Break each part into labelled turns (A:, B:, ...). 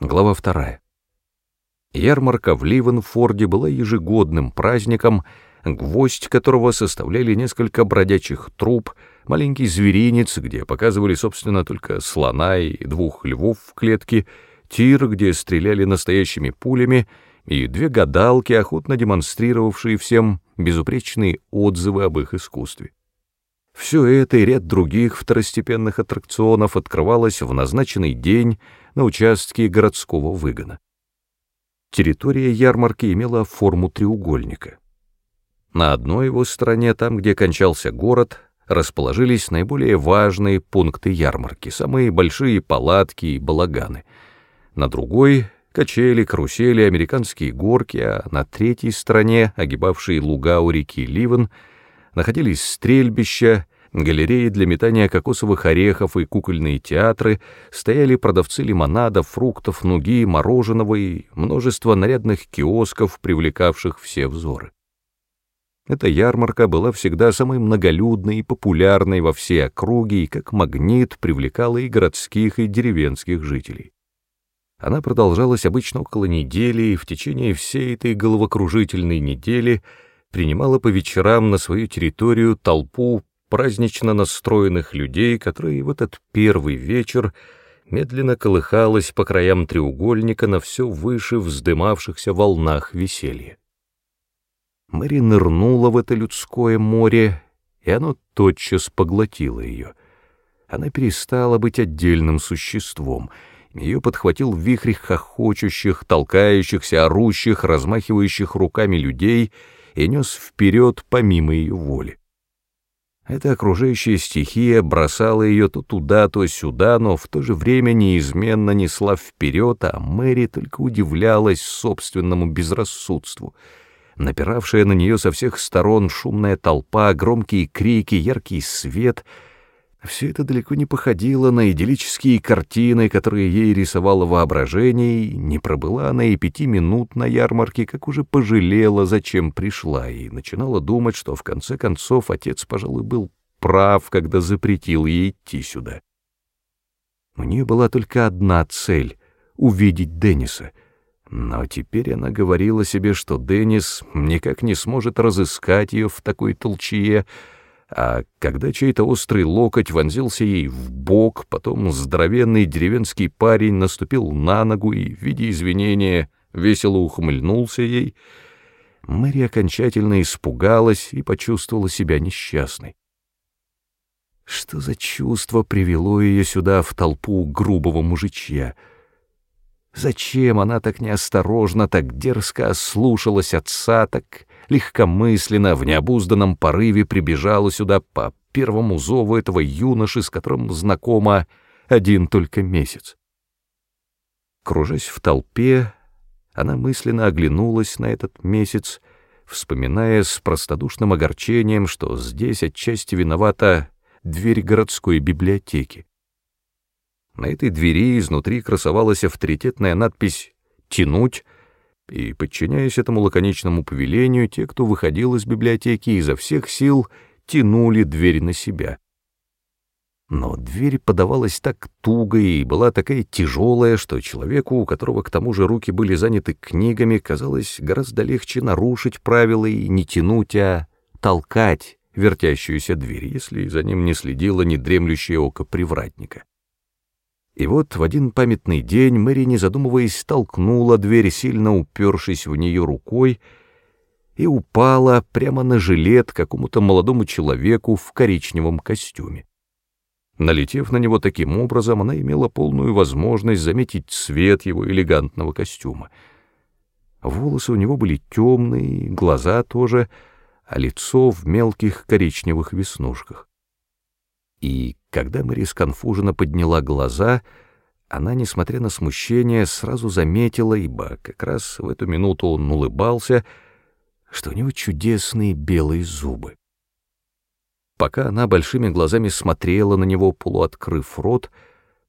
A: Глава вторая. Ярмарка в Ливенфорде была ежегодным праздником, гвоздь которого составляли несколько бродячих труб, маленький зверинец, где показывали, собственно, только слона и двух львов в клетке, тир, где стреляли настоящими пулями, и две гадалки, охотно демонстрировавшие всем безупречные отзывы об их искусстве. Все это и ряд других второстепенных аттракционов открывалось в назначенный день на участке городского выгона. Территория ярмарки имела форму треугольника. На одной его стороне, там, где кончался город, расположились наиболее важные пункты ярмарки, самые большие палатки и балаганы. На другой — качели, карусели, американские горки, а на третьей стороне, огибавшей луга у реки Ливен, находились стрельбища, галереи для метания кокосовых орехов и кукольные театры, стояли продавцы лимонада, фруктов, нуги, мороженого и множество нарядных киосков, привлекавших все взоры. Эта ярмарка была всегда самой многолюдной и популярной во всей округе и как магнит привлекала и городских, и деревенских жителей. Она продолжалась обычно около недели, и в течение всей этой головокружительной недели — принимала по вечерам на свою территорию толпу празднично настроенных людей, которые в этот первый вечер медленно колыхалась по краям треугольника на все выше вздымавшихся волнах веселья. Мэри нырнула в это людское море, и оно тотчас поглотило ее. Она перестала быть отдельным существом. Ее подхватил вихрь хохочущих, толкающихся, орущих, размахивающих руками людей — и нес вперед помимо ее воли. Эта окружающая стихия бросала ее то туда, то сюда, но в то же время неизменно несла вперед, а Мэри только удивлялась собственному безрассудству. Напиравшая на нее со всех сторон шумная толпа, громкие крики, яркий свет — все это далеко не походило на идиллические картины, которые ей рисовало воображение, и не пробыла она и пяти минут на ярмарке, как уже пожалела, зачем пришла, и начинала думать, что в конце концов отец, пожалуй, был прав, когда запретил ей идти сюда. У нее была только одна цель — увидеть Денниса. Но теперь она говорила себе, что Деннис никак не сможет разыскать ее в такой толчье, а когда чей-то острый локоть вонзился ей в бок, потом здоровенный деревенский парень наступил на ногу и, в виде извинения, весело ухмыльнулся ей, Мэри окончательно испугалась и почувствовала себя несчастной. Что за чувство привело ее сюда в толпу грубого мужичья? Зачем она так неосторожно, так дерзко ослушалась отца, так легкомысленно, в необузданном порыве прибежала сюда по первому зову этого юноши, с которым знакома один только месяц. Кружась в толпе, она мысленно оглянулась на этот месяц, вспоминая с простодушным огорчением, что здесь отчасти виновата дверь городской библиотеки. На этой двери изнутри красовалась авторитетная надпись «Тянуть», и, подчиняясь этому лаконичному повелению, те, кто выходил из библиотеки, изо всех сил тянули дверь на себя. Но дверь подавалась так туго и была такая тяжелая, что человеку, у которого к тому же руки были заняты книгами, казалось гораздо легче нарушить правила и не тянуть, а толкать вертящуюся дверь, если за ним не следило недремлющее око привратника. И вот в один памятный день Мэри, не задумываясь, толкнула дверь, сильно упершись в нее рукой, и упала прямо на жилет какому-то молодому человеку в коричневом костюме. Налетев на него таким образом, она имела полную возможность заметить цвет его элегантного костюма. Волосы у него были темные, глаза тоже, а лицо в мелких коричневых веснушках. И когда Мэри сконфуженно подняла глаза, она, несмотря на смущение, сразу заметила, ибо как раз в эту минуту он улыбался, что у него чудесные белые зубы. Пока она большими глазами смотрела на него, полуоткрыв рот,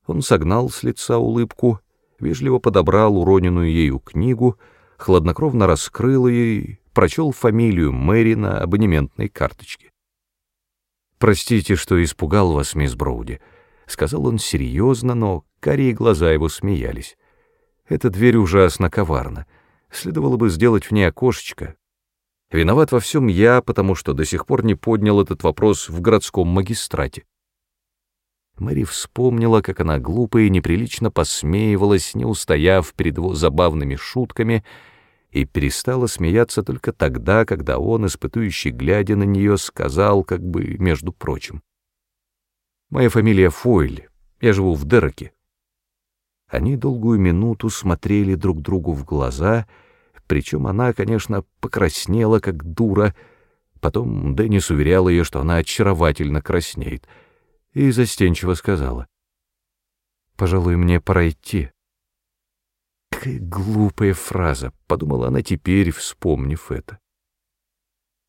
A: он согнал с лица улыбку, вежливо подобрал уроненную ею книгу, хладнокровно раскрыл ее и прочел фамилию Мэри на абонементной карточке. «Простите, что испугал вас, мисс Броуди», — сказал он серьезно, но карие глаза его смеялись. Эта дверь ужасно коварна. Следовало бы сделать в ней окошечко. Виноват во всем я, потому что до сих пор не поднял этот вопрос в городском магистрате. Мэри вспомнила, как она глупо и неприлично посмеивалась, не устояв перед его забавными шутками, и перестала смеяться только тогда, когда он, испытующий глядя на нее, сказал, как бы между прочим. «Моя фамилия Фойль, я живу в Дереке». Они долгую минуту смотрели друг другу в глаза, причем она, конечно, покраснела, как дура. Потом Деннис уверял ее, что она очаровательно краснеет — и застенчиво сказала. «Пожалуй, мне пора идти». Какая глупая фраза, подумала она теперь, вспомнив это.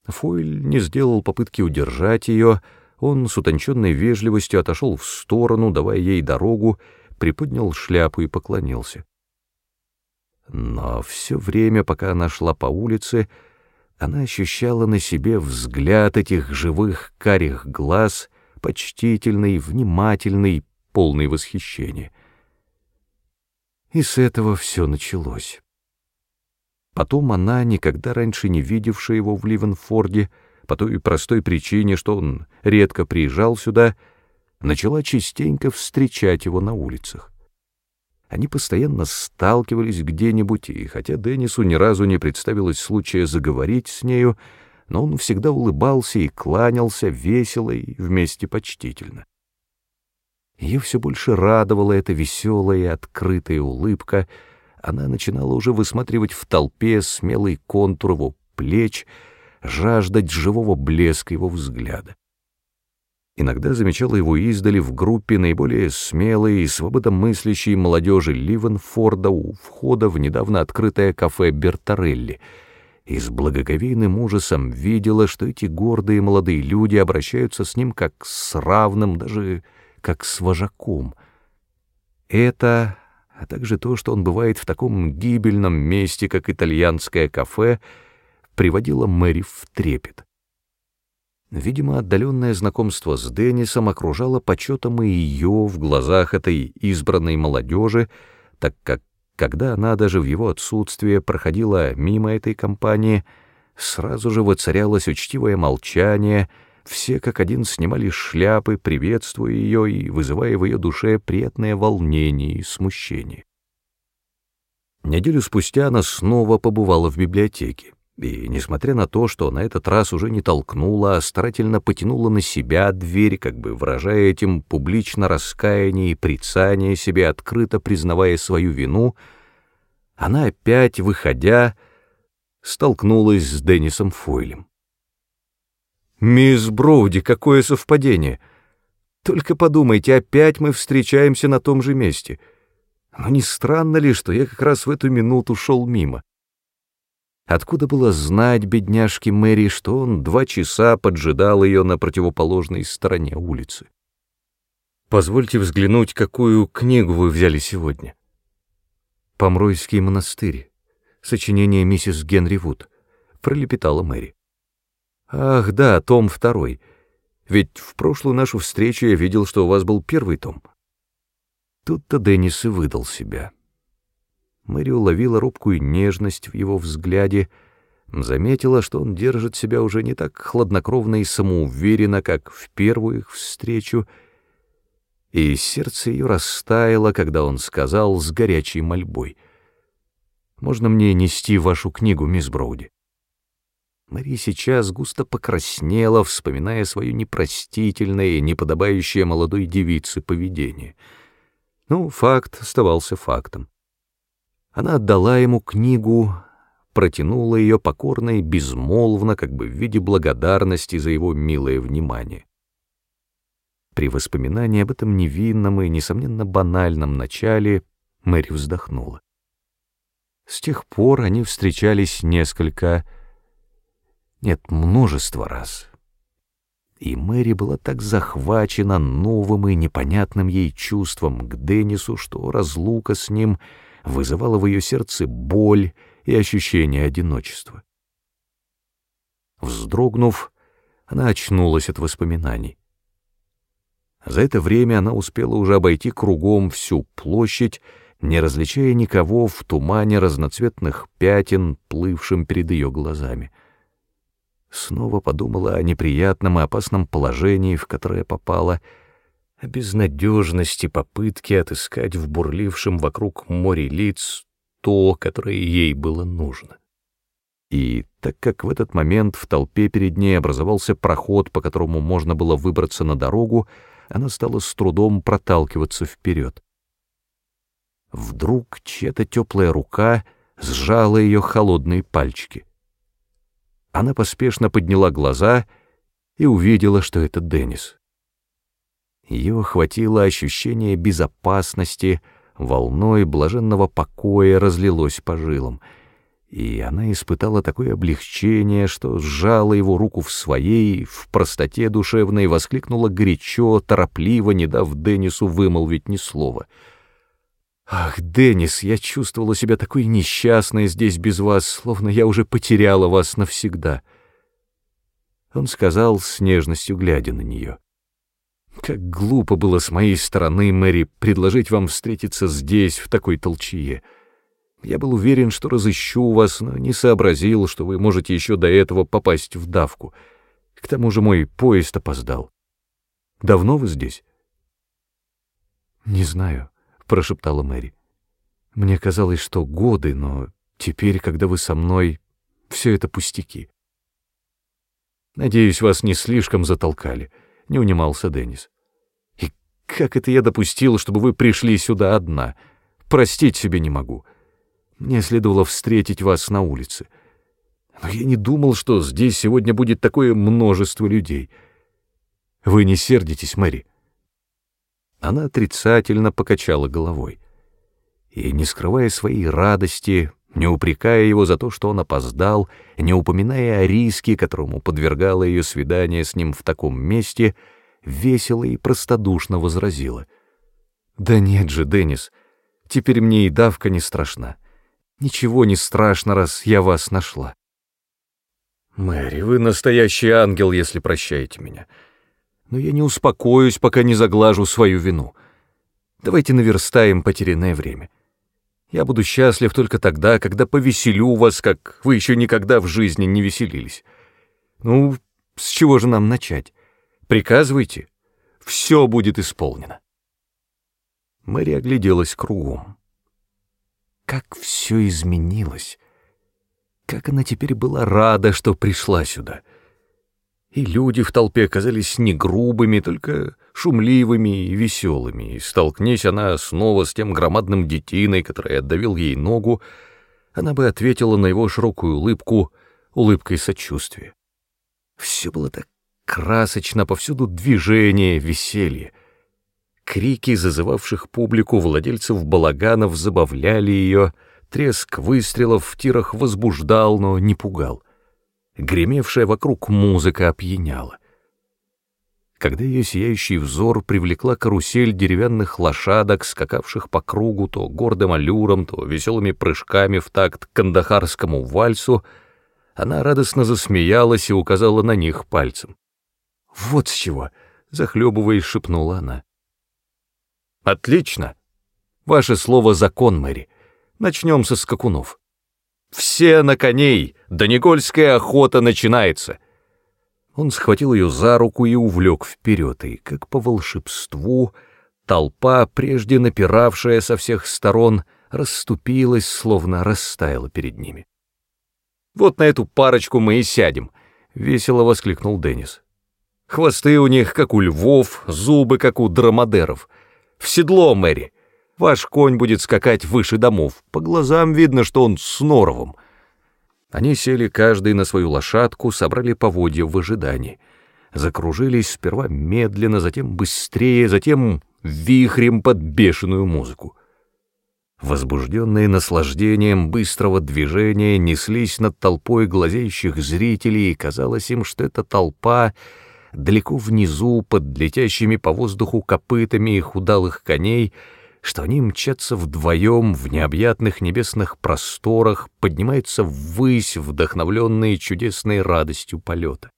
A: Фойль не сделал попытки удержать ее, он с утонченной вежливостью отошел в сторону, давая ей дорогу, приподнял шляпу и поклонился. Но все время, пока она шла по улице, она ощущала на себе взгляд этих живых карих глаз — почтительный, внимательный, полный восхищения. И с этого все началось. Потом она, никогда раньше не видевшая его в Ливенфорде, по той простой причине, что он редко приезжал сюда, начала частенько встречать его на улицах. Они постоянно сталкивались где-нибудь, и хотя Деннису ни разу не представилось случая заговорить с нею, но он всегда улыбался и кланялся весело и вместе почтительно. Ее все больше радовала эта веселая и открытая улыбка, она начинала уже высматривать в толпе смелый контур его плеч, жаждать живого блеска его взгляда. Иногда замечала его издали в группе наиболее смелой и свободомыслящей молодежи Ливенфорда у входа в недавно открытое кафе «Бертарелли», и с благоговейным ужасом видела, что эти гордые молодые люди обращаются с ним как с равным, даже как с вожаком. Это, а также то, что он бывает в таком гибельном месте, как итальянское кафе, приводило Мэри в трепет. Видимо, отдаленное знакомство с Деннисом окружало почетом и ее в глазах этой избранной молодежи, так как когда она даже в его отсутствие проходила мимо этой компании, сразу же воцарялось учтивое молчание, все как один снимали шляпы, приветствуя ее и вызывая в ее душе приятное волнение и смущение. Неделю спустя она снова побывала в библиотеке. И, несмотря на то, что на этот раз уже не толкнула, а старательно потянула на себя дверь, как бы выражая этим публично раскаяние и прицание себе, открыто признавая свою вину, она опять, выходя, столкнулась с Деннисом Фойлем. «Мисс Броуди, какое совпадение! Только подумайте, опять мы встречаемся на том же месте. Но не странно ли, что я как раз в эту минуту шел мимо?» Откуда было знать бедняжке Мэри, что он два часа поджидал ее на противоположной стороне улицы? «Позвольте взглянуть, какую книгу вы взяли сегодня». «Помройский монастырь», сочинение миссис Генри Вуд, пролепетала Мэри. «Ах, да, том второй. Ведь в прошлую нашу встречу я видел, что у вас был первый том». Тут-то Деннис и выдал себя. Мэри уловила робкую нежность в его взгляде, заметила, что он держит себя уже не так хладнокровно и самоуверенно, как в первую их встречу, и сердце ее растаяло, когда он сказал с горячей мольбой, «Можно мне нести вашу книгу, мисс Броуди?» Мэри сейчас густо покраснела, вспоминая свое непростительное и неподобающее молодой девице поведение. Ну, факт оставался фактом. Она отдала ему книгу, протянула ее покорно и безмолвно, как бы в виде благодарности за его милое внимание. При воспоминании об этом невинном и, несомненно, банальном начале Мэри вздохнула. С тех пор они встречались несколько... нет, множество раз. И Мэри была так захвачена новым и непонятным ей чувством к Деннису, что разлука с ним — вызывало в ее сердце боль и ощущение одиночества. Вздрогнув, она очнулась от воспоминаний. За это время она успела уже обойти кругом всю площадь не различая никого в тумане разноцветных пятен, плывшим перед ее глазами. Снова подумала о неприятном и опасном положении, в которое попала, о безнадежности попытки отыскать в бурлившем вокруг море лиц то, которое ей было нужно. И так как в этот момент в толпе перед ней образовался проход, по которому можно было выбраться на дорогу, она стала с трудом проталкиваться вперед. Вдруг чья-то теплая рука сжала ее холодные пальчики. Она поспешно подняла глаза и увидела, что это Деннис. Ее охватило ощущение безопасности, волной блаженного покоя разлилось по жилам — и она испытала такое облегчение, что сжала его руку в своей, в простоте душевной, воскликнула горячо, торопливо, не дав Деннису вымолвить ни слова. «Ах, Деннис, я чувствовала себя такой несчастной здесь без вас, словно я уже потеряла вас навсегда». Он сказал с нежностью, глядя на нее. «Как глупо было с моей стороны, Мэри, предложить вам встретиться здесь, в такой толчье». Я был уверен, что разыщу вас, но не сообразил, что вы можете еще до этого попасть в давку. К тому же мой поезд опоздал. Давно вы здесь? Не знаю, прошептала Мэри. Мне казалось, что годы, но теперь, когда вы со мной, все это пустяки. Надеюсь, вас не слишком затолкали, не унимался Деннис. И как это я допустил, чтобы вы пришли сюда одна? Простить себе не могу. — мне следовало встретить вас на улице. Но я не думал, что здесь сегодня будет такое множество людей. Вы не сердитесь, Мэри?» Она отрицательно покачала головой. И, не скрывая своей радости, не упрекая его за то, что он опоздал, не упоминая о риске, которому подвергало ее свидание с ним в таком месте, весело и простодушно возразила. «Да нет же, Деннис, теперь мне и давка не страшна. Ничего не страшно, раз я вас нашла. Мэри, вы настоящий ангел, если прощаете меня. Но я не успокоюсь, пока не заглажу свою вину. Давайте наверстаем потерянное время. Я буду счастлив только тогда, когда повеселю вас, как вы еще никогда в жизни не веселились. Ну, с чего же нам начать? Приказывайте. Все будет исполнено. Мэри огляделась кругом. Как все изменилось! Как она теперь была рада, что пришла сюда! И люди в толпе оказались не грубыми, только шумливыми и веселыми, и столкнись она снова с тем громадным детиной, который отдавил ей ногу, она бы ответила на его широкую улыбку улыбкой сочувствия. Все было так красочно, повсюду движение, веселье. Крики, зазывавших публику владельцев балаганов, забавляли ее, треск выстрелов в тирах возбуждал, но не пугал. Гремевшая вокруг музыка опьяняла. Когда ее сияющий взор привлекла карусель деревянных лошадок, скакавших по кругу то гордым аллюром, то веселыми прыжками в такт кандахарскому вальсу, она радостно засмеялась и указала на них пальцем. «Вот с чего!» — захлебываясь, шепнула она. Отлично. Ваше слово закон, Мэри. Начнем со скакунов. Все на коней, Донегольская охота начинается. Он схватил ее за руку и увлек вперед, и, как по волшебству, толпа, прежде напиравшая со всех сторон, расступилась, словно растаяла перед ними. «Вот на эту парочку мы и сядем», — весело воскликнул Деннис. «Хвосты у них, как у львов, зубы, как у драмадеров. В седло, Мэри. Ваш конь будет скакать выше домов. По глазам видно, что он с норовом. Они сели каждый на свою лошадку, собрали поводья в ожидании. Закружились сперва медленно, затем быстрее, затем вихрем под бешеную музыку. Возбужденные наслаждением быстрого движения неслись над толпой глазеющих зрителей, и казалось им, что эта толпа далеко внизу, под летящими по воздуху копытами их удалых коней, что они мчатся вдвоем в необъятных небесных просторах, поднимаются ввысь, вдохновленные чудесной радостью полета.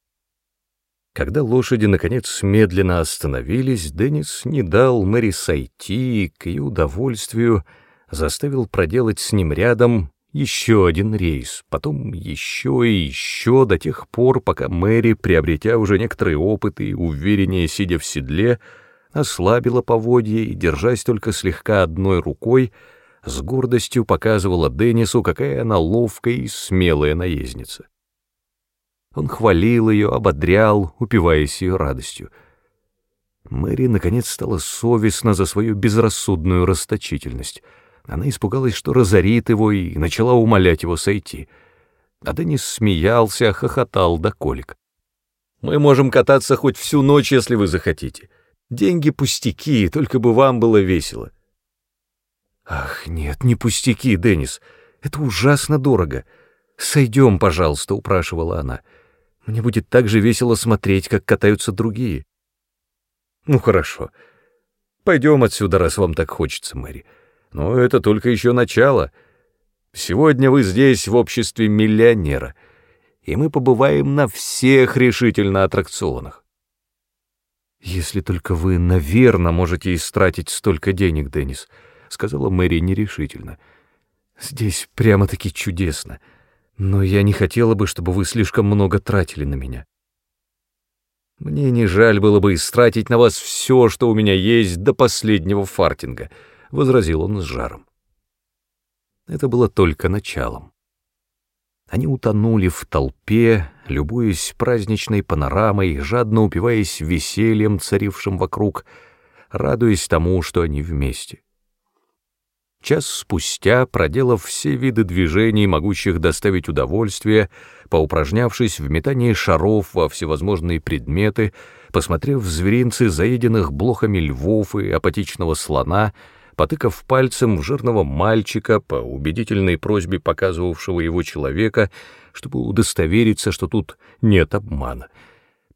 A: Когда лошади, наконец, медленно остановились, Деннис не дал Мэри сойти, и к ее удовольствию заставил проделать с ним рядом еще один рейс, потом еще и еще до тех пор, пока Мэри, приобретя уже некоторый опыт и увереннее сидя в седле, ослабила поводье и, держась только слегка одной рукой, с гордостью показывала Деннису, какая она ловкая и смелая наездница. Он хвалил ее, ободрял, упиваясь ее радостью. Мэри, наконец, стала совестна за свою безрассудную расточительность. Она испугалась, что разорит его, и начала умолять его сойти. А Деннис смеялся, хохотал до колик. «Мы можем кататься хоть всю ночь, если вы захотите. Деньги пустяки, только бы вам было весело». «Ах, нет, не пустяки, Деннис. Это ужасно дорого. Сойдем, пожалуйста», — упрашивала она. «Мне будет так же весело смотреть, как катаются другие». «Ну, хорошо. Пойдем отсюда, раз вам так хочется, Мэри. Но это только еще начало. Сегодня вы здесь в обществе миллионера, и мы побываем на всех решительно аттракционах. «Если только вы, наверное, можете истратить столько денег, Деннис», — сказала Мэри нерешительно. «Здесь прямо-таки чудесно, но я не хотела бы, чтобы вы слишком много тратили на меня». «Мне не жаль было бы истратить на вас все, что у меня есть, до последнего фартинга», — возразил он с жаром. Это было только началом. Они утонули в толпе, любуясь праздничной панорамой, жадно упиваясь весельем, царившим вокруг, радуясь тому, что они вместе. Час спустя, проделав все виды движений, могущих доставить удовольствие, поупражнявшись в метании шаров во всевозможные предметы, посмотрев в зверинцы заеденных блохами львов и апатичного слона — потыкав пальцем в жирного мальчика по убедительной просьбе показывавшего его человека, чтобы удостовериться, что тут нет обмана.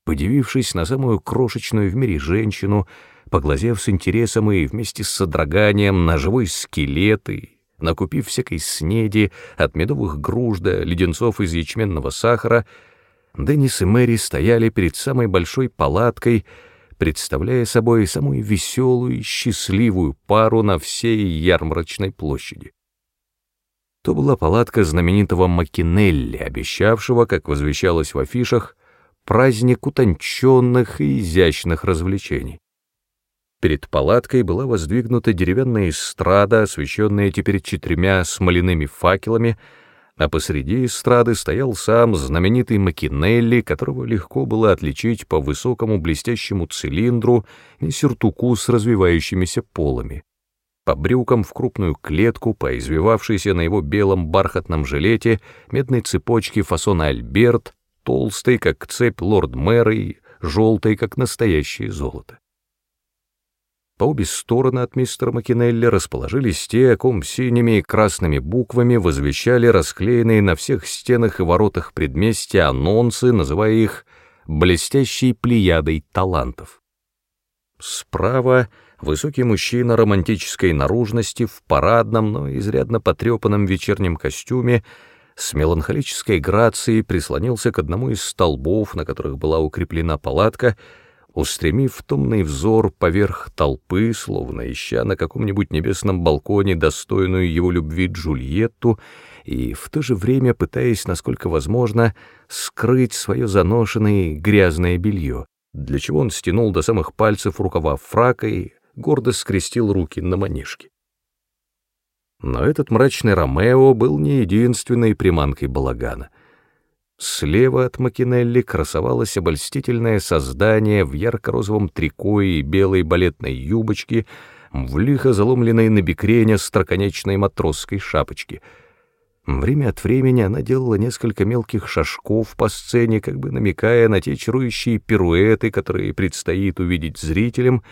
A: Подивившись на самую крошечную в мире женщину, поглазев с интересом и вместе с содроганием на живой скелет и накупив всякой снеди от медовых груш до леденцов из ячменного сахара, Деннис и Мэри стояли перед самой большой палаткой, представляя собой самую веселую и счастливую пару на всей ярмарочной площади. То была палатка знаменитого Макинелли, обещавшего, как возвещалось в афишах, праздник утонченных и изящных развлечений. Перед палаткой была воздвигнута деревянная эстрада, освещенная теперь четырьмя смоляными факелами, а посреди эстрады стоял сам знаменитый Макинелли, которого легко было отличить по высокому блестящему цилиндру и сюртуку с развивающимися полами, по брюкам в крупную клетку, по извивавшейся на его белом бархатном жилете медной цепочке фасона Альберт, толстой, как цепь лорд-мэра и желтой, как настоящее золото. По обе стороны от мистера Макинелли расположились те, о ком синими и красными буквами возвещали расклеенные на всех стенах и воротах предместья анонсы, называя их «блестящей плеядой талантов». Справа высокий мужчина романтической наружности в парадном, но изрядно потрепанном вечернем костюме с меланхолической грацией прислонился к одному из столбов, на которых была укреплена палатка, устремив томный взор поверх толпы, словно ища на каком-нибудь небесном балконе достойную его любви Джульетту, и в то же время пытаясь, насколько возможно, скрыть свое заношенное грязное белье, для чего он стянул до самых пальцев рукава фрака и гордо скрестил руки на манишке. Но этот мрачный Ромео был не единственной приманкой балагана — Слева от Макинелли красовалось обольстительное создание в ярко-розовом трико и белой балетной юбочке, в лихо заломленной на бекрене строконечной матросской шапочке. Время от времени она делала несколько мелких шажков по сцене, как бы намекая на те чарующие пируэты, которые предстоит увидеть зрителям,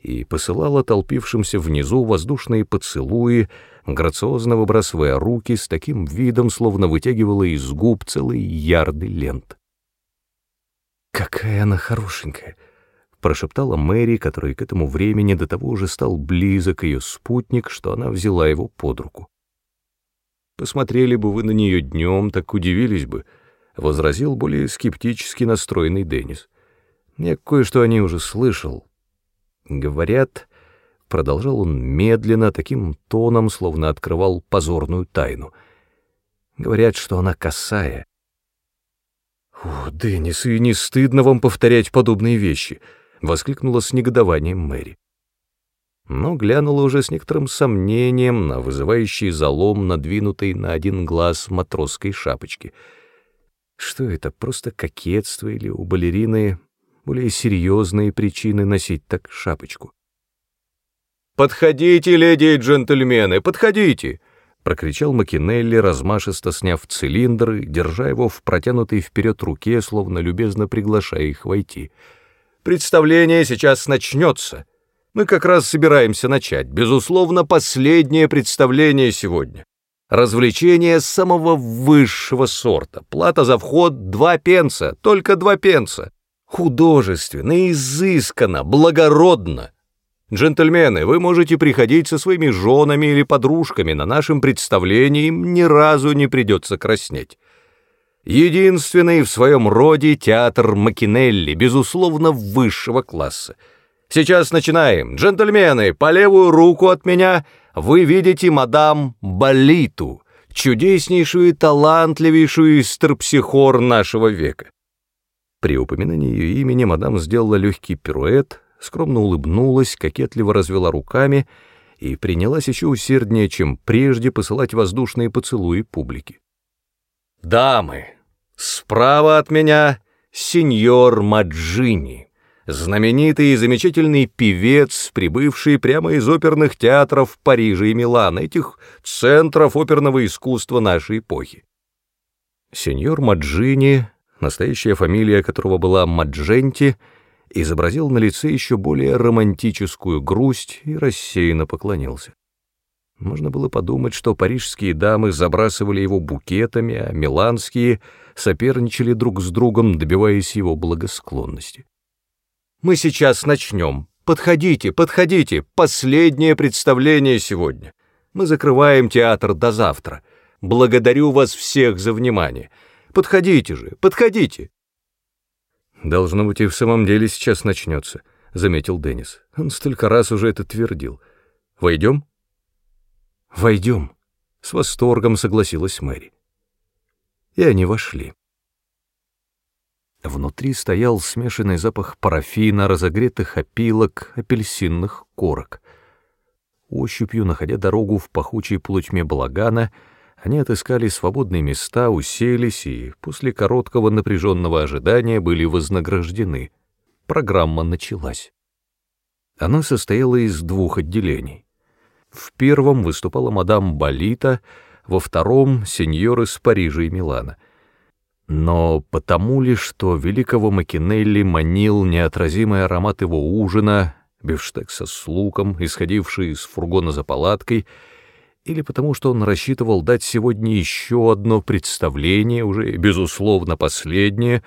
A: и посылала толпившимся внизу воздушные поцелуи, грациозно выбрасывая руки с таким видом, словно вытягивала из губ целые ярды лент. «Какая она хорошенькая!» — прошептала Мэри, который к этому времени до того уже стал близок ее спутник, что она взяла его под руку. «Посмотрели бы вы на нее днем, так удивились бы», — возразил более скептически настроенный Деннис. «Я кое-что о ней уже слышал. Говорят, Продолжал он медленно, таким тоном, словно открывал позорную тайну. Говорят, что она косая. «О, Деннис, и не стыдно вам повторять подобные вещи!» — воскликнула с негодованием Мэри. Но глянула уже с некоторым сомнением на вызывающий залом, надвинутый на один глаз матросской шапочки. Что это, просто кокетство или у балерины более серьезные причины носить так шапочку?
B: «Подходите, леди и джентльмены, подходите!»
A: — прокричал Макинелли, размашисто сняв цилиндр и держа его в протянутой вперед руке, словно любезно приглашая их войти.
B: «Представление сейчас начнется. Мы как раз собираемся начать. Безусловно, последнее представление сегодня. Развлечение самого высшего сорта. Плата за вход — два пенса, только два пенса. Художественно, изысканно, благородно. Джентльмены, вы можете приходить со своими женами или подружками, на нашем представлении им ни разу не придется краснеть. Единственный в своем роде театр Макинелли, безусловно, высшего класса. Сейчас начинаем. Джентльмены, по левую руку от меня вы видите мадам Болиту, чудеснейшую и талантливейшую из нашего века.
A: При упоминании ее имени мадам сделала легкий пируэт, скромно улыбнулась, кокетливо развела руками и принялась еще усерднее, чем прежде, посылать воздушные поцелуи публике.
B: «Дамы, справа от меня сеньор Маджини, знаменитый и замечательный певец, прибывший прямо из оперных театров Парижа и Милана, этих центров оперного искусства нашей эпохи.
A: Сеньор Маджини, настоящая фамилия которого была Мадженти, — изобразил на лице еще более романтическую грусть и рассеянно поклонился. Можно было подумать, что парижские дамы забрасывали его букетами, а миланские соперничали друг с другом, добиваясь его благосклонности.
B: «Мы сейчас начнем. Подходите, подходите. Последнее представление сегодня. Мы закрываем театр до завтра. Благодарю вас всех за внимание. Подходите же, подходите».
A: «Должно быть, и в самом деле сейчас начнется», — заметил Деннис. Он столько раз уже это твердил. «Войдем?» «Войдем», — с восторгом согласилась Мэри. И они вошли. Внутри стоял смешанный запах парафина, разогретых опилок, апельсинных корок. Ощупью, находя дорогу в пахучей полутьме балагана, — они отыскали свободные места, уселись и после короткого напряженного ожидания были вознаграждены. Программа началась. Она состояла из двух отделений. В первом выступала мадам Болита, во втором — сеньор из Парижа и Милана. Но потому ли, что великого Макинелли манил неотразимый аромат его ужина, бифштекса с луком, исходивший из фургона за палаткой — или потому что он рассчитывал дать сегодня еще одно представление, уже, безусловно, последнее,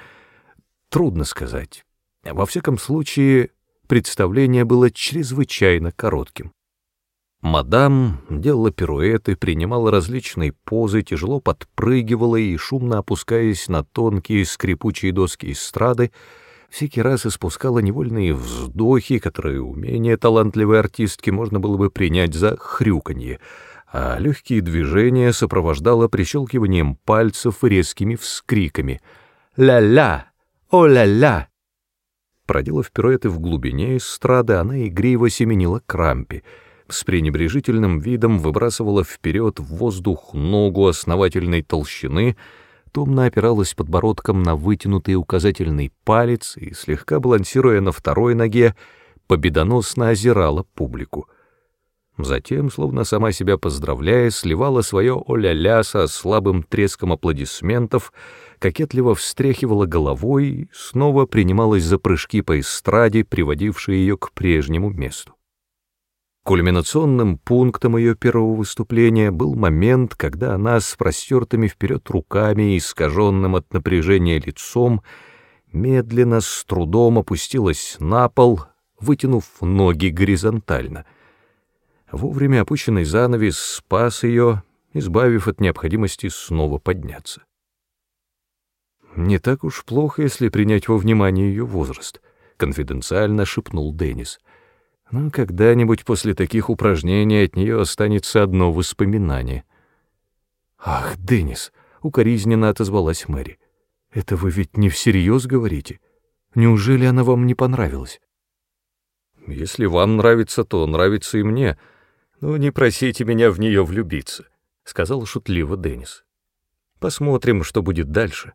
A: трудно сказать. Во всяком случае, представление было чрезвычайно коротким. Мадам делала пируэты, принимала различные позы, тяжело подпрыгивала и, шумно опускаясь на тонкие скрипучие доски эстрады, всякий раз испускала невольные вздохи, которые у менее талантливой артистки можно было бы принять за хрюканье — а легкие движения сопровождало прищелкиванием пальцев и резкими вскриками «Ля-ля! О-ля-ля!». Проделав пируэты в глубине эстрады, она игриво семенила к с пренебрежительным видом выбрасывала вперед в воздух ногу основательной толщины, томно опиралась подбородком на вытянутый указательный палец и, слегка балансируя на второй ноге, победоносно озирала публику — Затем, словно сама себя поздравляя, сливала свое о-ля-ля со слабым треском аплодисментов, кокетливо встряхивала головой и снова принималась за прыжки по эстраде, приводившие ее к прежнему месту. Кульминационным пунктом ее первого выступления был момент, когда она с простертыми вперед руками и искаженным от напряжения лицом медленно, с трудом опустилась на пол, вытянув ноги горизонтально — Вовремя опущенный занавес спас ее, избавив от необходимости снова подняться. «Не так уж плохо, если принять во внимание ее возраст», — конфиденциально шепнул Деннис. Но когда-нибудь после таких упражнений от нее останется одно воспоминание. «Ах, Деннис!» — укоризненно отозвалась Мэри. «Это вы ведь не всерьез говорите? Неужели она вам не понравилась?»
B: «Если вам нравится, то нравится и мне. Но не просите меня в нее влюбиться», — сказал шутливо Деннис. «Посмотрим, что будет дальше».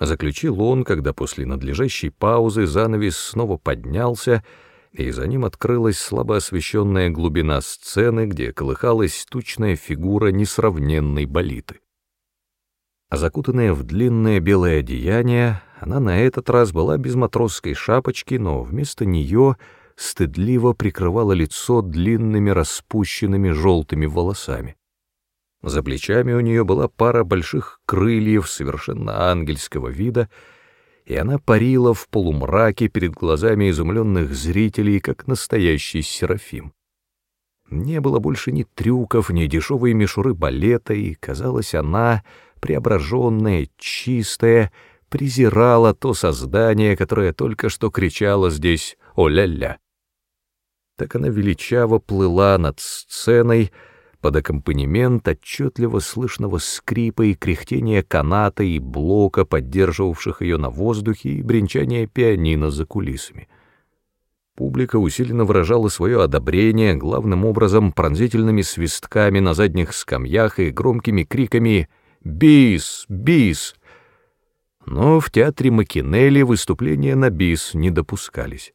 B: Заключил он, когда после надлежащей паузы занавес снова поднялся, и за ним открылась слабо освещенная глубина сцены, где колыхалась тучная фигура несравненной болиты. Закутанная в длинное белое одеяние, она на этот раз была без матросской шапочки, но вместо нее стыдливо прикрывала лицо длинными распущенными желтыми волосами. За плечами у нее была пара больших крыльев совершенно ангельского вида, и она парила в полумраке перед глазами изумленных зрителей, как настоящий серафим. Не было больше ни трюков, ни дешевой мишуры балета, и, казалось, она, преображенная, чистая, презирала то создание, которое только что кричало здесь «О-ля-ля!». Так она величаво плыла над сценой, под аккомпанемент отчетливо слышного скрипа и кряхтения каната и блока, поддерживавших ее на воздухе, и бренчания пианино за кулисами. Публика усиленно выражала свое одобрение, главным образом пронзительными свистками на задних скамьях и громкими криками «Бис! Бис!». Но в театре Макинелли выступления на бис не допускались.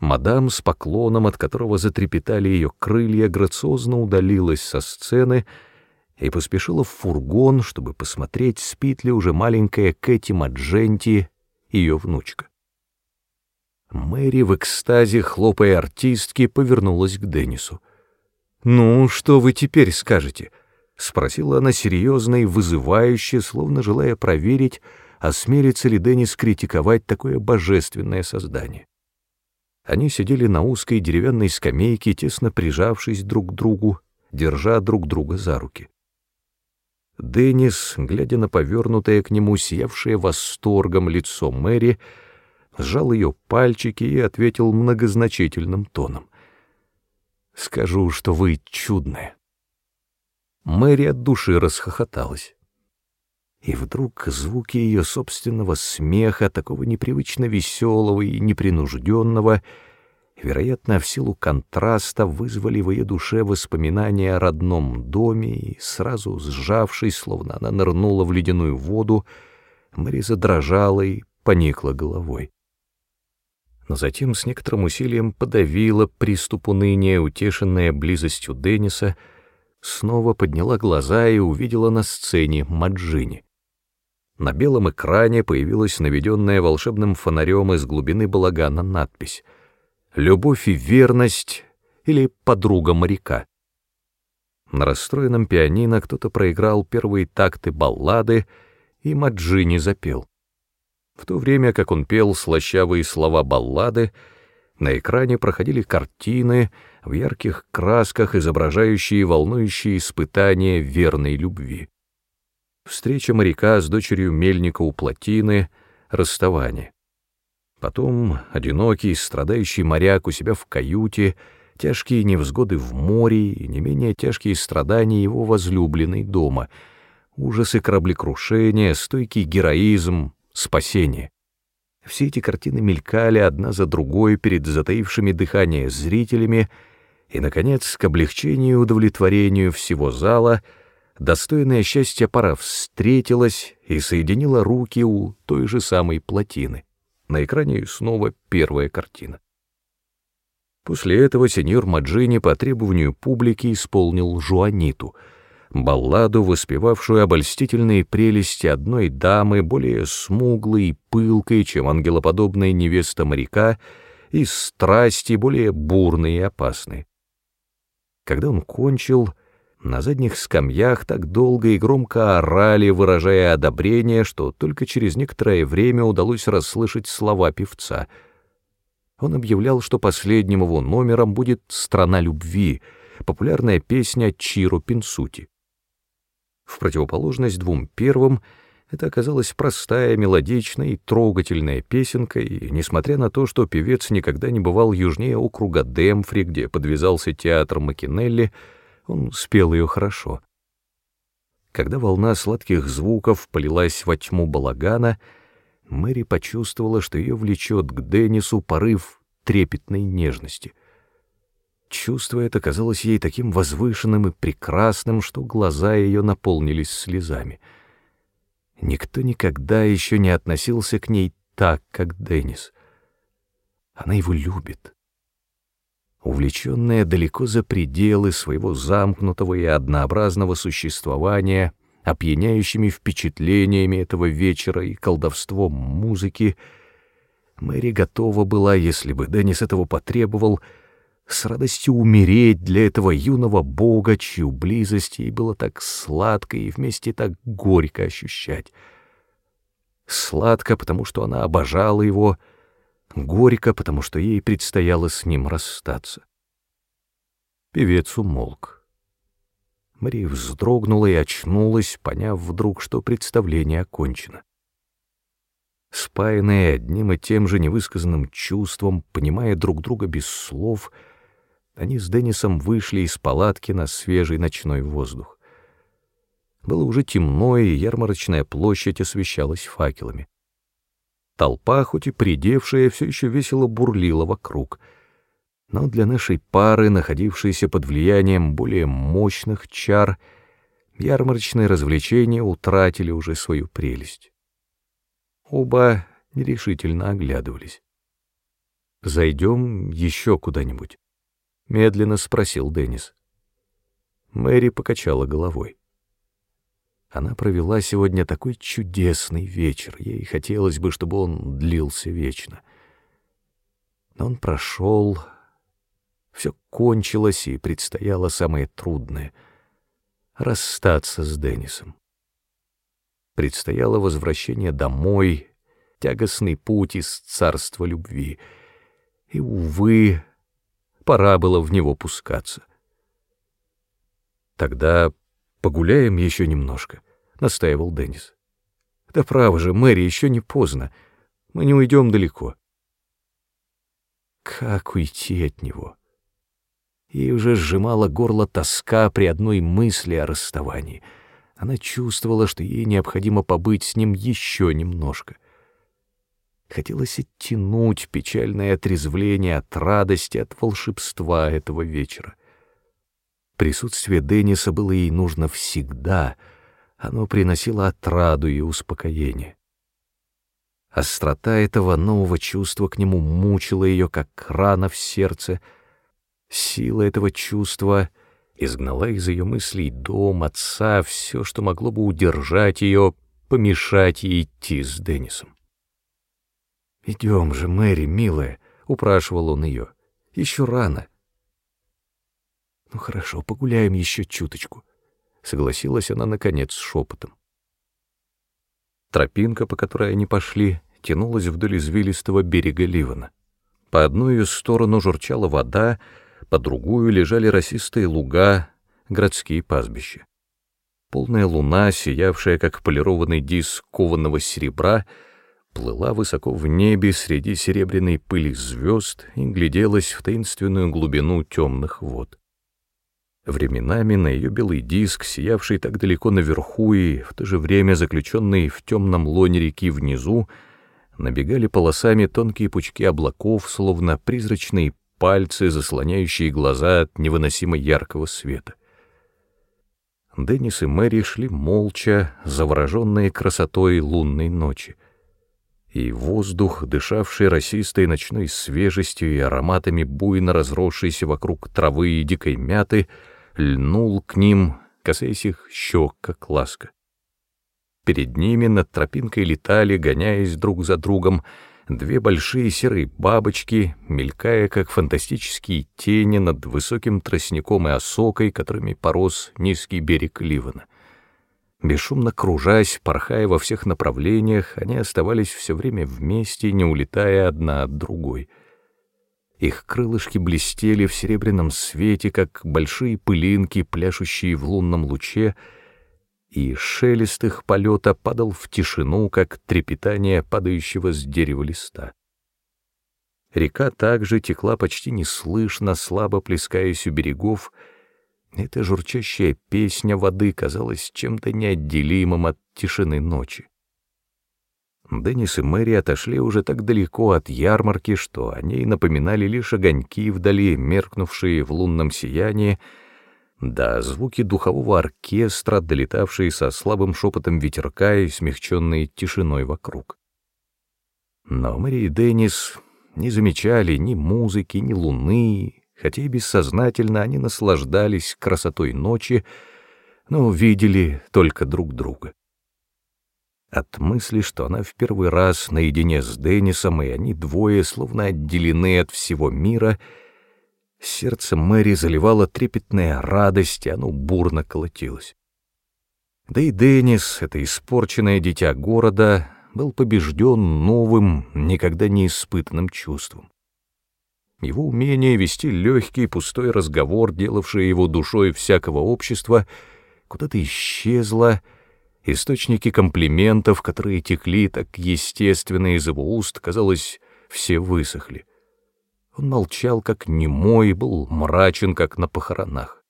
B: Мадам с поклоном, от которого затрепетали ее крылья, грациозно удалилась со сцены и поспешила в фургон, чтобы посмотреть, спит ли уже маленькая Кэти Мадженти, ее внучка. Мэри в экстазе, хлопая артистки, повернулась к Деннису. «Ну, что вы теперь скажете?» — спросила она серьезно и вызывающе, словно желая проверить, осмелится ли Деннис критиковать такое божественное создание. Они сидели на узкой деревянной скамейке, тесно прижавшись друг к другу, держа друг друга за руки. Деннис, глядя на повернутое к нему, сиявшее восторгом лицо Мэри, сжал ее пальчики и ответил многозначительным тоном. «Скажу, что вы чудная». Мэри от души расхохоталась. И вдруг звуки ее собственного смеха, такого непривычно веселого и непринужденного, вероятно, в силу контраста вызвали в ее душе воспоминания о родном доме, и сразу сжавшись, словно она нырнула в ледяную воду, Мэри задрожала и поникла головой. Но затем с некоторым усилием подавила приступ уныния, утешенная близостью Денниса, снова подняла глаза и увидела на сцене Маджини. На белом экране появилась наведенная волшебным фонарем из глубины балагана надпись «Любовь и верность» или «Подруга моряка». На расстроенном пианино кто-то проиграл первые такты баллады, и Маджини запел. В то время, как он пел слащавые слова баллады, на экране проходили картины в ярких красках, изображающие волнующие испытания верной любви встреча моряка с дочерью мельника у плотины, расставание. Потом одинокий, страдающий моряк у себя в каюте, тяжкие невзгоды в море и не менее тяжкие страдания его возлюбленной дома, ужасы кораблекрушения, стойкий героизм, спасение. Все эти картины мелькали одна за другой перед затаившими дыхание зрителями, и, наконец, к облегчению и удовлетворению всего зала — достойная счастья пара встретилась и соединила руки у той же самой плотины. На экране снова первая картина. После этого сеньор Маджини по требованию публики исполнил «Жуаниту», балладу, воспевавшую обольстительные прелести одной дамы, более смуглой и пылкой, чем ангелоподобная невеста моряка, и страсти более бурные и опасные. Когда он кончил, на задних скамьях так долго и громко орали, выражая одобрение, что только через некоторое время удалось расслышать слова певца. Он объявлял, что последним его номером будет «Страна любви», популярная песня Чиро Пинсути. В противоположность двум первым,
A: Это оказалась простая, мелодичная и трогательная песенка, и, несмотря на то, что певец никогда не бывал южнее округа Демфри, где подвязался театр Макинелли, он спел ее хорошо. Когда волна сладких звуков полилась во тьму балагана, Мэри почувствовала, что ее влечет к Деннису порыв трепетной нежности. Чувство это казалось ей таким возвышенным и прекрасным, что глаза ее наполнились слезами — Никто никогда еще не относился к ней так, как Деннис. Она его любит. Увлеченная далеко за пределы своего замкнутого и однообразного существования, опьяняющими впечатлениями этого вечера и колдовством музыки, Мэри готова была, если бы Деннис этого потребовал, с радостью умереть для этого юного бога, чью близость ей было так сладко и вместе так горько ощущать. Сладко, потому что она обожала его, горько, потому что ей предстояло с ним расстаться. Певец умолк. Мария вздрогнула и очнулась, поняв вдруг, что представление окончено. Спаянные одним и тем же невысказанным чувством, понимая друг друга без слов — они с Деннисом вышли из палатки на свежий ночной воздух. Было уже темно, и ярмарочная площадь освещалась факелами. Толпа, хоть и придевшая, все еще весело бурлила вокруг. Но для нашей пары, находившейся под влиянием более мощных чар, ярмарочные развлечения утратили уже свою прелесть. Оба нерешительно оглядывались. «Зайдем еще куда-нибудь». — медленно спросил Деннис. Мэри покачала головой. Она провела сегодня такой чудесный вечер, ей хотелось бы, чтобы он длился вечно. Но он прошел, все кончилось, и предстояло самое трудное — расстаться с Деннисом. Предстояло возвращение домой, тягостный путь из царства любви. И, увы, пора было в него пускаться. «Тогда погуляем еще немножко», — настаивал Деннис. «Да право же, Мэри, еще не поздно. Мы не уйдем далеко». Как уйти от него? Ей уже сжимала горло тоска при одной мысли о расставании. Она чувствовала, что ей необходимо побыть с ним еще немножко — Хотелось оттянуть печальное отрезвление от радости, от волшебства этого вечера. Присутствие Денниса было ей нужно всегда, оно приносило отраду и успокоение. Острота этого нового чувства к нему мучила ее, как рана в сердце. Сила этого чувства изгнала из ее мыслей дом, отца, все, что могло бы удержать ее, помешать ей идти с Деннисом. «Идем же, Мэри, милая», — упрашивал он ее. «Еще рано». «Ну хорошо, погуляем еще чуточку», — согласилась она, наконец, с шепотом. Тропинка, по которой они пошли, тянулась вдоль извилистого берега Ливана. По одну ее сторону журчала вода, по другую лежали росистые луга, городские пастбища. Полная луна, сиявшая, как полированный диск кованого серебра, — плыла высоко в небе среди серебряной пыли звезд и гляделась в таинственную глубину темных вод. Временами на ее белый диск, сиявший так далеко наверху и в то же время заключенный в темном лоне реки внизу, набегали полосами тонкие пучки облаков, словно призрачные пальцы, заслоняющие глаза от невыносимо яркого света. Деннис и Мэри шли молча, завороженные красотой лунной ночи и воздух, дышавший росистой ночной свежестью и ароматами буйно разросшейся вокруг травы и дикой мяты, льнул к ним, касаясь их щек, как ласка. Перед ними над тропинкой летали, гоняясь друг за другом, две большие серые бабочки, мелькая, как фантастические тени над высоким тростником и осокой, которыми порос низкий берег Ливана — Бесшумно кружась, порхая во всех направлениях, они оставались все время вместе, не улетая одна от другой. Их крылышки блестели в серебряном свете, как большие пылинки, пляшущие в лунном луче, и шелест их полета падал в тишину, как трепетание падающего с дерева листа. Река также текла почти неслышно, слабо плескаясь у берегов. Эта журчащая песня воды казалась чем-то неотделимым от тишины ночи. Деннис и Мэри отошли уже так далеко от ярмарки, что они напоминали лишь огоньки вдали, меркнувшие в лунном сиянии, да звуки духового оркестра, долетавшие со слабым шепотом ветерка и смягченные тишиной вокруг. Но Мэри и Деннис не замечали ни музыки, ни луны, хотя и бессознательно они наслаждались красотой ночи, но видели только друг друга. От мысли, что она в первый раз наедине с Деннисом, и они двое словно отделены от всего мира, сердце Мэри заливало трепетная радость, и оно бурно колотилось. Да и Деннис, это испорченное дитя города, был побежден новым, никогда не испытанным чувством. Его умение вести легкий пустой разговор, делавший его душой всякого общества, куда-то исчезло, Источники комплиментов, которые текли так естественно из его уст, казалось, все высохли. Он молчал, как немой, был мрачен, как на похоронах.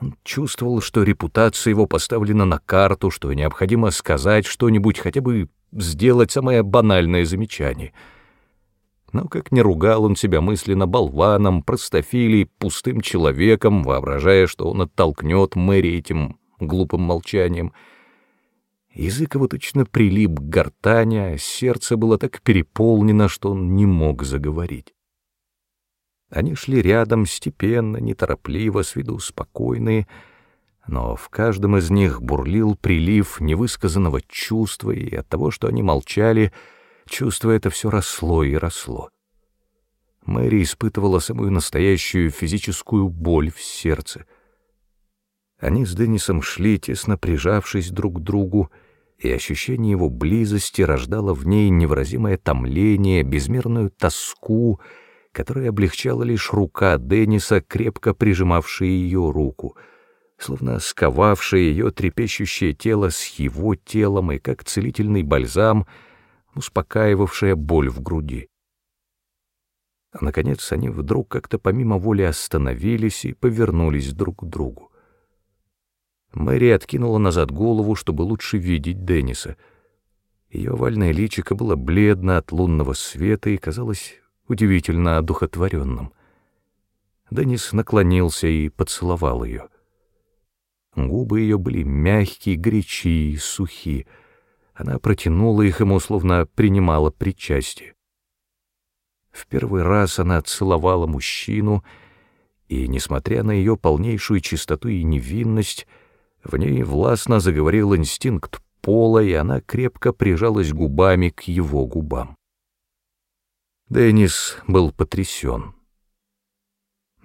A: Он чувствовал, что репутация его поставлена на карту, что необходимо сказать что-нибудь, хотя бы сделать самое банальное замечание. Но как не ругал он себя мысленно болваном, простофилей, пустым человеком, воображая, что он оттолкнет Мэри этим глупым молчанием — Язык его точно прилип к гортани, а сердце было так переполнено, что он не мог заговорить. Они шли рядом степенно, неторопливо, с виду спокойные, но в каждом из них бурлил прилив невысказанного чувства, и от того, что они молчали, чувство это все росло и росло. Мэри испытывала самую настоящую физическую боль в сердце. Они с Деннисом шли, тесно прижавшись друг к другу, и ощущение его близости рождало в ней невыразимое томление, безмерную тоску, которая облегчала лишь рука Денниса, крепко прижимавшая ее руку, словно сковавшая ее трепещущее тело с его телом и, как целительный бальзам, успокаивавшая боль в груди. А, наконец, они вдруг как-то помимо воли остановились и повернулись друг к другу. Мэри откинула назад голову, чтобы лучше видеть Денниса. Ее овальное личико было бледно от лунного света и казалось удивительно одухотворенным. Деннис наклонился и поцеловал ее. Губы ее были мягкие, горячие, сухие. Она протянула их ему, словно принимала причастие. В первый раз она целовала мужчину, и, несмотря на ее полнейшую чистоту и невинность, в ней властно заговорил инстинкт пола, и она крепко прижалась губами к его губам. Деннис был потрясен.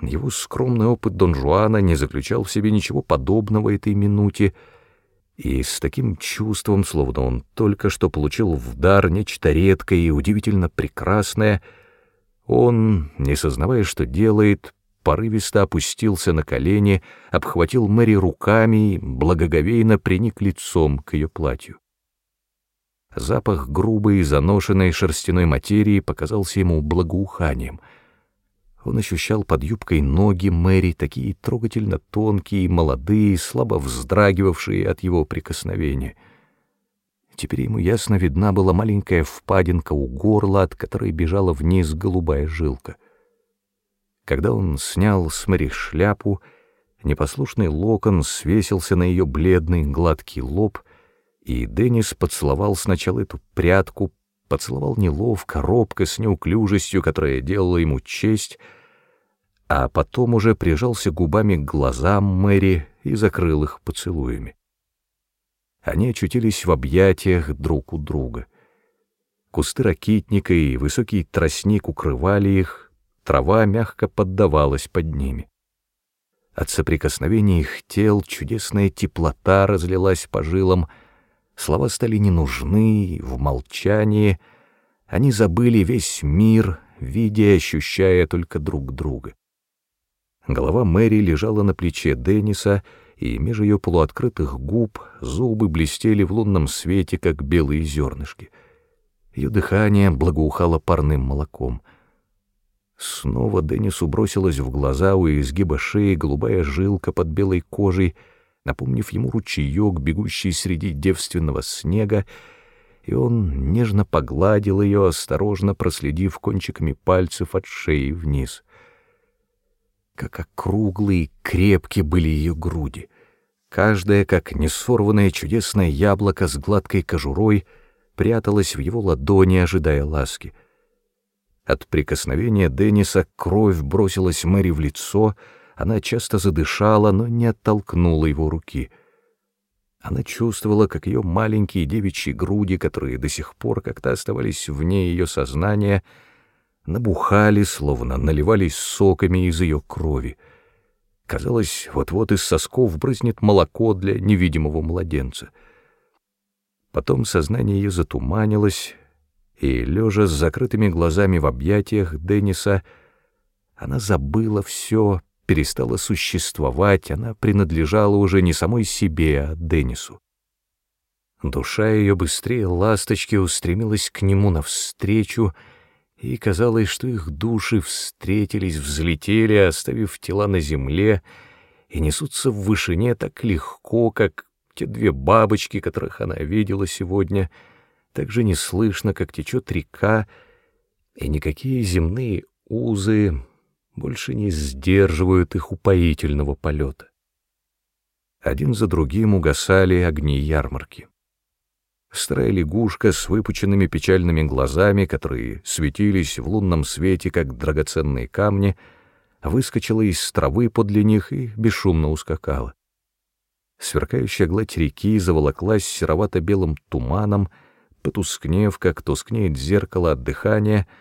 A: Его скромный опыт Дон Жуана не заключал в себе ничего подобного этой минуте, и с таким чувством, словно он только что получил в дар нечто редкое и удивительно прекрасное, он, не сознавая, что делает, порывисто опустился на колени, обхватил Мэри руками и благоговейно приник лицом к ее платью. Запах грубой и заношенной шерстяной материи показался ему благоуханием. Он ощущал под юбкой ноги Мэри, такие трогательно тонкие, молодые, слабо вздрагивавшие от его прикосновения. Теперь ему ясно видна была маленькая впадинка у горла, от которой бежала вниз голубая жилка. Когда он снял с Мэри шляпу, непослушный локон свесился на ее бледный гладкий лоб, и Деннис поцеловал сначала эту прядку, поцеловал неловко, робко, с неуклюжестью, которая делала ему честь, а потом уже прижался губами к глазам Мэри и закрыл их поцелуями. Они очутились в объятиях друг у друга. Кусты ракитника и высокий тростник укрывали их, трава мягко поддавалась под ними. От соприкосновения их тел чудесная теплота разлилась по жилам, слова стали не нужны, в молчании они забыли весь мир, видя и ощущая только друг друга. Голова Мэри лежала на плече Денниса, и меж ее полуоткрытых губ зубы блестели в лунном свете, как белые зернышки. Ее дыхание благоухало парным молоком. Снова Деннису бросилась в глаза у изгиба шеи голубая жилка под белой кожей, напомнив ему ручеек, бегущий среди девственного снега, и он нежно погладил ее, осторожно проследив кончиками пальцев от шеи вниз. Как округлые и крепкие были ее груди. Каждая, как несорванное чудесное яблоко с гладкой кожурой, пряталась в его ладони, ожидая ласки. От прикосновения Денниса кровь бросилась Мэри в лицо, она часто задышала, но не оттолкнула его руки — она чувствовала, как ее маленькие девичьи груди, которые до сих пор как-то оставались вне ее сознания, набухали, словно наливались соками из ее крови. Казалось, вот-вот из сосков брызнет молоко для невидимого младенца. Потом сознание ее затуманилось, и, лежа с закрытыми глазами в объятиях Денниса, она забыла все, перестала существовать, она принадлежала уже не самой себе, а Деннису. Душа ее быстрее ласточки устремилась к нему навстречу, и казалось, что их души встретились, взлетели, оставив тела на земле, и несутся в вышине так легко, как те две бабочки, которых она видела сегодня, так же неслышно, как течет река, и никакие земные узы больше не сдерживают их упоительного полета. Один за другим угасали огни ярмарки. Старая лягушка с выпученными печальными глазами, которые светились в лунном свете, как драгоценные камни, выскочила из травы подле них и бесшумно ускакала. Сверкающая гладь реки заволоклась серовато-белым туманом, потускнев, как тускнеет зеркало от дыхания —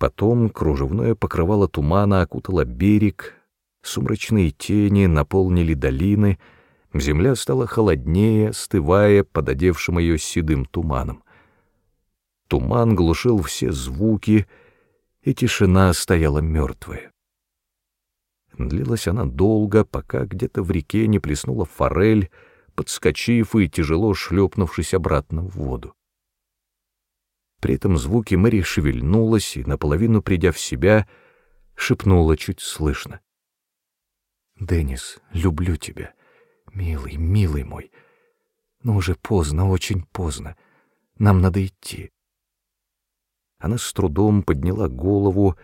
A: Потом кружевное покрывало тумана окутало берег, сумрачные тени наполнили долины, земля стала холоднее, остывая под одевшим ее седым туманом. Туман глушил все звуки, и тишина стояла мертвая. Длилась она долго, пока где-то в реке не плеснула форель, подскочив и тяжело шлепнувшись обратно в воду. При этом звуке Мэри шевельнулась и, наполовину придя в себя, шепнула чуть слышно. «Деннис, люблю тебя, милый, милый мой. Но уже поздно, очень поздно. Нам надо идти». Она с трудом подняла голову,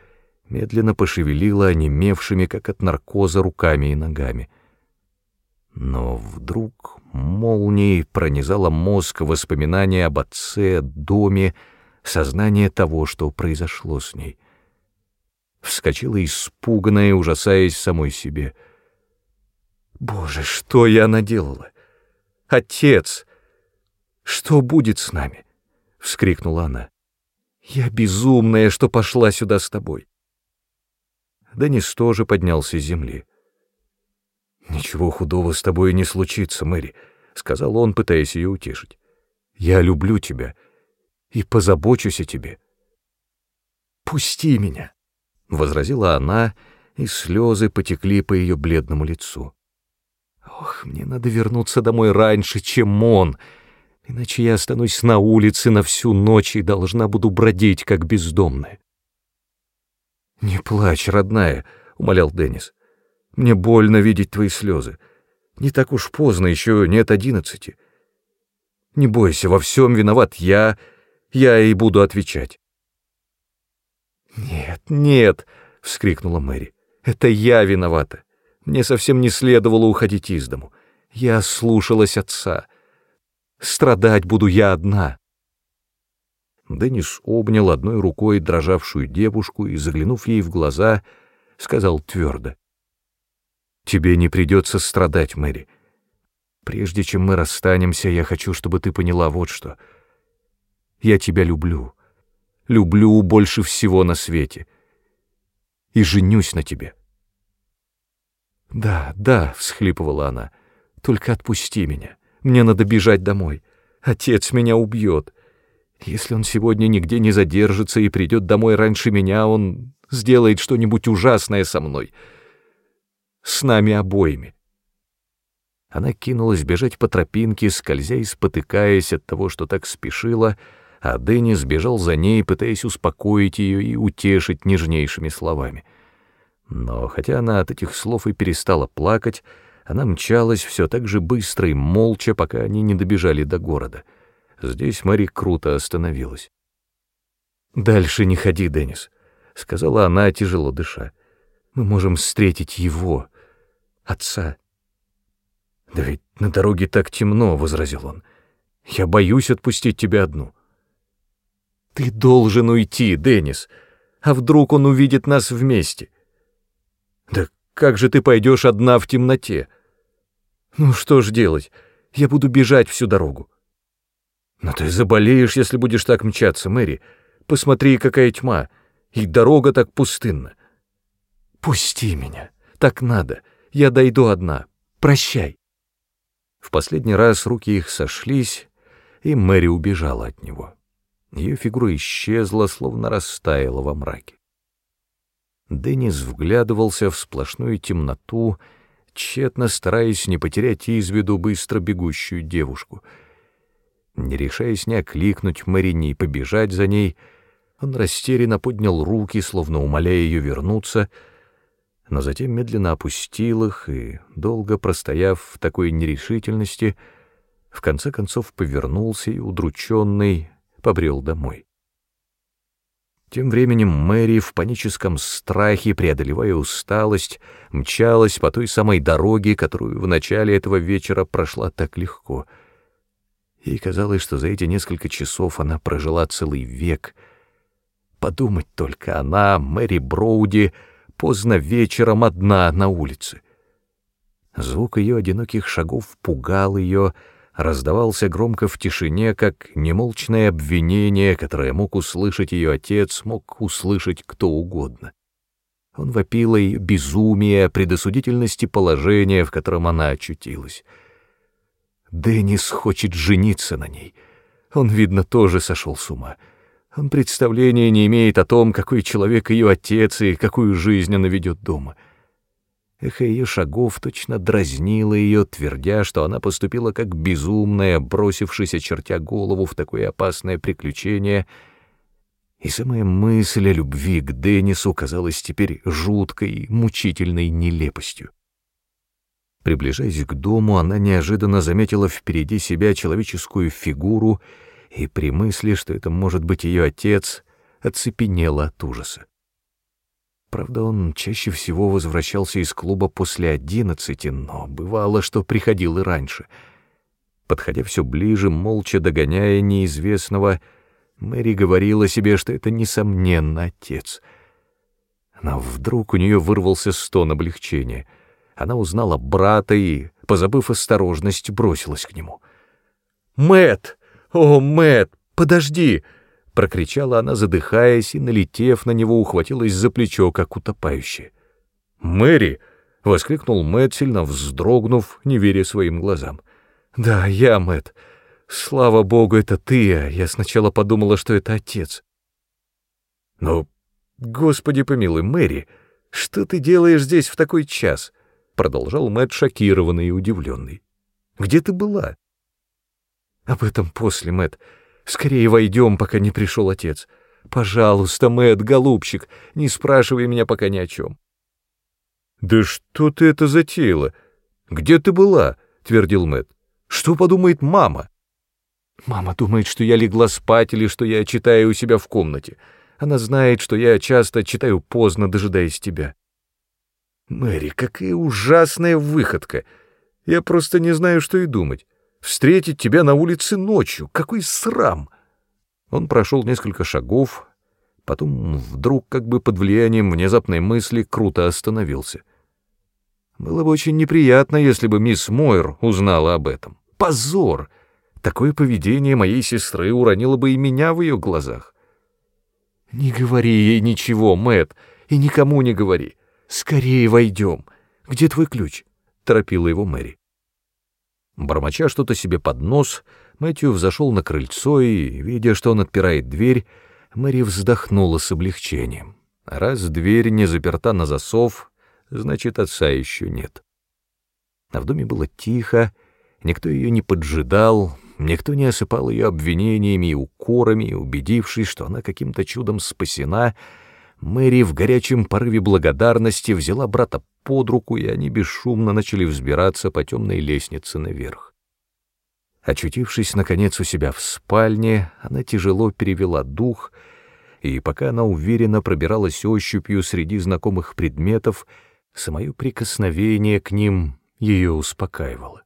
A: медленно пошевелила онемевшими, как от наркоза, руками и ногами. Но вдруг молнией пронизала мозг воспоминания об отце, доме, сознание того, что произошло с ней. Вскочила испуганная, ужасаясь самой себе. «Боже, что я наделала? Отец! Что будет с нами?» — вскрикнула она. «Я безумная, что пошла сюда с тобой». Денис тоже поднялся с земли. «Ничего худого с тобой не случится, Мэри», — сказал он, пытаясь ее утешить. «Я люблю тебя» и позабочусь о тебе. «Пусти меня!» — возразила она, и слезы потекли по ее бледному лицу. «Ох, мне надо вернуться домой раньше, чем он, иначе я останусь на улице на всю ночь и должна буду бродить, как бездомная». «Не плачь, родная», — умолял Деннис. «Мне больно видеть твои слезы. Не так уж поздно, еще нет одиннадцати. Не бойся, во всем виноват я, — я и буду отвечать. «Нет, нет!» — вскрикнула Мэри. «Это я виновата. Мне совсем не следовало уходить из дому. Я слушалась отца. Страдать буду я одна». Деннис обнял одной рукой дрожавшую девушку и, заглянув ей в глаза, сказал твердо. «Тебе не придется страдать, Мэри. Прежде чем мы расстанемся, я хочу, чтобы ты поняла вот что — я тебя люблю. Люблю больше всего на свете. И женюсь на тебе. Да, да, всхлипывала она. Только отпусти меня. Мне надо бежать домой. Отец меня убьет. Если он сегодня нигде не задержится и придет домой раньше меня, он сделает что-нибудь ужасное со мной. С нами обоими. Она кинулась бежать по тропинке, скользя и спотыкаясь от того, что так спешила, а Деннис бежал за ней, пытаясь успокоить ее и утешить нежнейшими словами. Но хотя она от этих слов и перестала плакать, она мчалась все так же быстро и молча, пока они не добежали до города. Здесь Мари круто остановилась. «Дальше не ходи, Деннис», — сказала она, тяжело дыша. «Мы можем встретить его, отца». «Да ведь на дороге так темно», — возразил он. «Я боюсь отпустить тебя одну». «Ты должен уйти, Деннис. А вдруг он увидит нас вместе?» «Да как же ты пойдешь одна в темноте?» «Ну что ж делать? Я буду бежать всю дорогу». «Но ты заболеешь, если будешь так мчаться, Мэри. Посмотри, какая тьма, и дорога так пустынна». «Пусти меня, так надо, я дойду одна. Прощай». В последний раз руки их сошлись, и Мэри убежала от него. Ее фигура исчезла, словно растаяла во мраке. Деннис вглядывался в сплошную темноту, тщетно стараясь не потерять из виду быстро бегущую девушку. Не решаясь ни окликнуть Мэри, ни побежать за ней, он растерянно поднял руки, словно умоляя ее вернуться — но затем медленно опустил их и, долго простояв в такой нерешительности, в конце концов повернулся и, удрученный, побрел домой. Тем временем Мэри в паническом страхе, преодолевая усталость, мчалась по той самой дороге, которую в начале этого вечера прошла так легко. Ей казалось, что за эти несколько часов она прожила целый век. Подумать только, она, Мэри Броуди, — поздно вечером одна на улице. Звук ее одиноких шагов пугал ее, раздавался громко в тишине, как немолчное обвинение, которое мог услышать ее отец, мог услышать кто угодно. Он вопил ее безумие, предосудительности положения, в котором она очутилась. Деннис хочет жениться на ней. Он, видно, тоже сошел с ума. Он представления не имеет о том, какой человек ее отец и какую жизнь она ведет дома. Эхо ее шагов точно дразнило ее, твердя, что она поступила как безумная, бросившись, очертя голову в такое опасное приключение, и самая мысль о любви к Деннису казалась теперь жуткой, мучительной нелепостью. Приближаясь к дому, она неожиданно заметила впереди себя человеческую фигуру — и при мысли, что это может быть ее отец, оцепенела от ужаса. Правда, он чаще всего возвращался из клуба после одиннадцати, но бывало, что приходил и раньше. Подходя все ближе, молча догоняя неизвестного, Мэри говорила себе, что это, несомненно, отец. Но вдруг у нее вырвался стон облегчения. Она узнала брата и, позабыв осторожность, бросилась к нему. Мэт! «О, Мэт, подожди!» — прокричала она, задыхаясь, и, налетев на него, ухватилась за плечо, как утопающая. «Мэри!» — воскликнул Мэт, сильно вздрогнув, не веря своим глазам. «Да, я, Мэт. Слава богу, это ты, а я сначала подумала, что это отец». «Но, господи помилуй, Мэри, что ты делаешь здесь в такой час?» — продолжал Мэт шокированный и удивленный. «Где ты была?» Об этом после, Мэт. Скорее войдем, пока не пришел отец. Пожалуйста, Мэт, голубчик, не спрашивай меня пока ни о чем. Да что ты это затеяла? Где ты была? твердил Мэт. Что подумает мама? Мама думает, что я легла спать или что я читаю у себя в комнате. Она знает, что я часто читаю поздно, дожидаясь тебя. Мэри, какая ужасная выходка. Я просто не знаю, что и думать встретить тебя на улице ночью. Какой срам!» Он прошел несколько шагов, потом вдруг, как бы под влиянием внезапной мысли, круто остановился. Было бы очень неприятно, если бы мисс Мойер узнала об этом. Позор! Такое поведение моей сестры уронило бы и меня в ее глазах. «Не говори ей ничего, Мэт, и никому не говори. Скорее войдем. Где твой ключ?» — торопила его Мэри. Бормоча что-то себе под нос, Мэтью взошел на крыльцо и, видя, что он отпирает дверь, Мэри вздохнула с облегчением. Раз дверь не заперта на засов, значит, отца еще нет. А в доме было тихо, никто ее не поджидал, никто не осыпал ее обвинениями и укорами, убедившись, что она каким-то чудом спасена, Мэри в горячем порыве благодарности взяла брата под руку, и они бесшумно начали взбираться по темной лестнице наверх. Очутившись, наконец, у себя в спальне, она тяжело перевела дух, и пока она уверенно пробиралась ощупью среди знакомых предметов, самое прикосновение к ним ее успокаивало.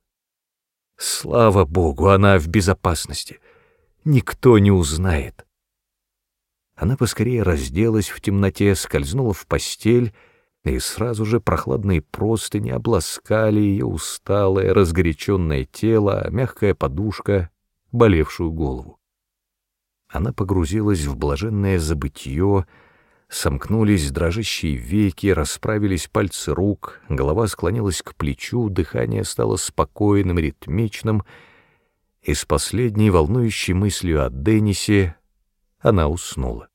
A: Слава Богу, она в безопасности. Никто не узнает. Она поскорее разделась в темноте, скользнула в постель, и сразу же прохладные простыни обласкали ее усталое, разгоряченное тело, мягкая подушка — болевшую голову. Она погрузилась в блаженное забытье, сомкнулись дрожащие веки, расправились пальцы рук, голова склонилась к плечу, дыхание стало спокойным, ритмичным, и с последней волнующей мыслью о Деннисе она уснула.